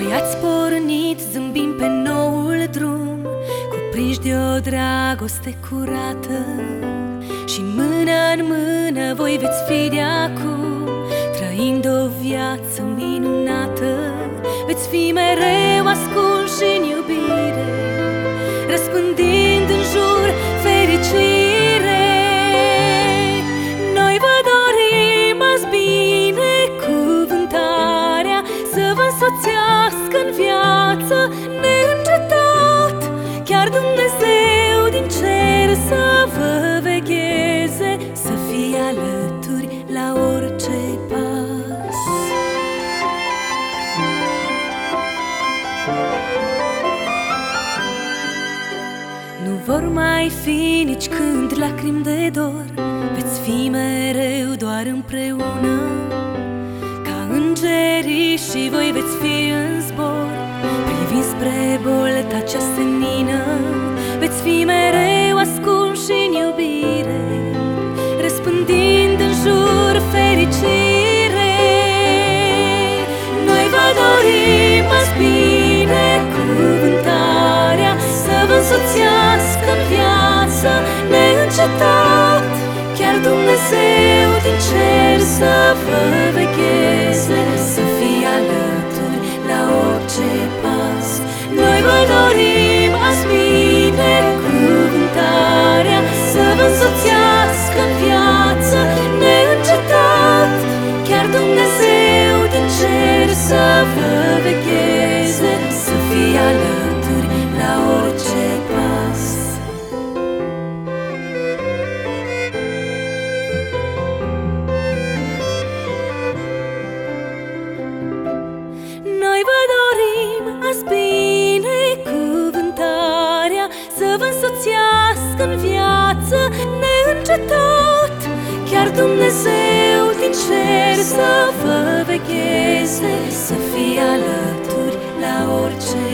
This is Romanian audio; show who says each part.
Speaker 1: Voi ați pornit zâmbim pe noul drum Cuprinși de o dragoste curată. Și mână în mână voi veți fi de acum Trăind o viață minunată. Veți fi mereu ascunși în iubire însoțească în viață neîncetat. Chiar Dumnezeu din cer să vă vegheze Să fie alături la orice pas. Nu vor mai fi nici când lacrimi de dor Veți fi mereu doar împreună. Ca îngerii și voi veți fi în zbor. Privind spre bolta cea senină Veți fi mereu ascunși în iubire Răspândind în jur fericire. Noi vă dorim azi binecuvântarea Să vă însoțească în viață neîncetat Chiar Dumnezeu din cer să vă însoțească în viață neîncetat. Chiar Dumnezeu din cer să vă vegheze neîncetat Chiar Dumnezeu din cer să vă vegheze Să fie alături la orice